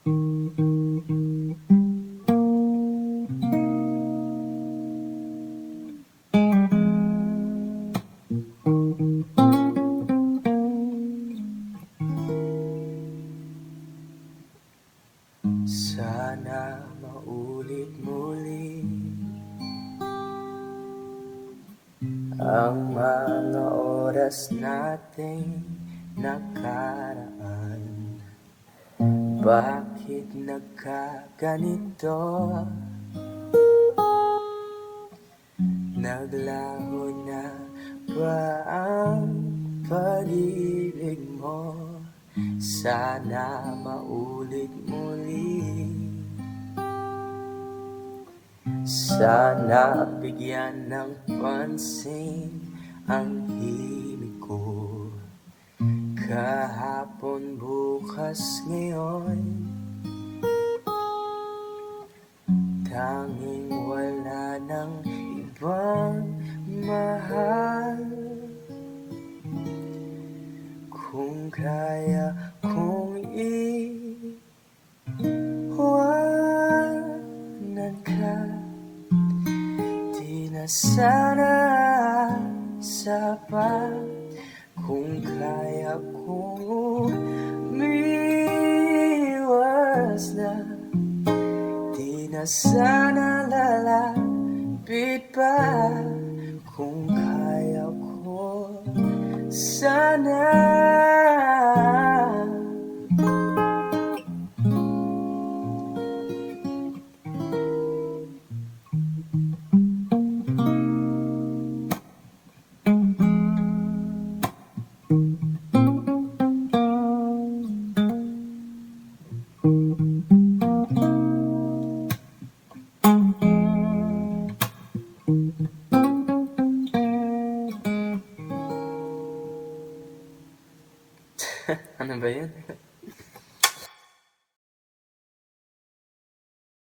Sana maulit muli Ang mga oras nating nakaraan Bakit nagkaganito? Naglaho na ba ang pag-ibig mo? Sana maulit muli Sana bigyan ng pansin ang himig ko Kahapon, bukas, ngayon. Tanging wala ng ibang mahal. Kung kaya kong iwanan ka Di na sana sapat. Kung kaya kong umiwas na. Di na sana lalapit pa Kung kaya ko sana Ano ba yun?